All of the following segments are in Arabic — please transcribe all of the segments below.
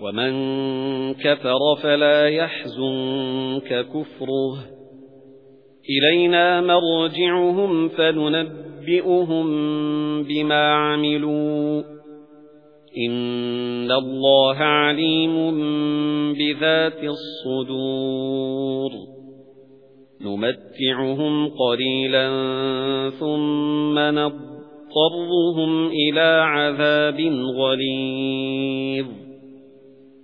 وَمَن كَفَرَ فَلَا يَحْزُنكَ كُفْرُهُ. إِلَيْنَا مَرْجِعُهُمْ فَنُنَبِّئُهُم بِمَا عَمِلُوا. إِنَّ اللَّهَ عَلِيمٌ بِذَاتِ الصُّدُورِ. نُمَتِّعُهُمْ قَلِيلًا ثُمَّ نَضْرِبُهُمْ يضطرهم إلى عذاب غليظ.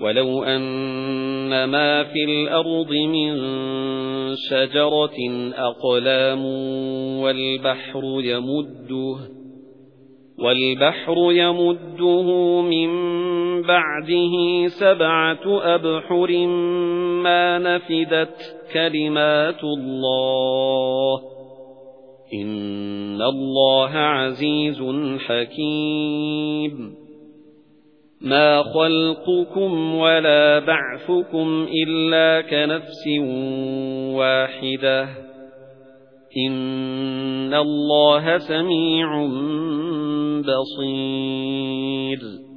وَلَوْ أَنَّ مَا فِي الْأَرْضِ مِنْ شَجَرَةٍ أَقْلَامٌ وَالْبَحْرُ يَمُدُّهُ وَالْبَحْرُ يَمُدُّهُ مِنْ بَعْدِهِ سَبْعَةُ أَبْحُرٍ مَا نَفِدَتْ كَلِمَاتُ اللَّهِ إِنَّ اللَّهَ عَزِيزٌ حَكِيمٌ مَا خَلْقُكُمْ وَلَا بَعْثُكُمْ إِلَّا كَنَفْسٍ وَاحِدَةٍ إِنَّ اللَّهَ سَمِيعٌ بَصِيرٌ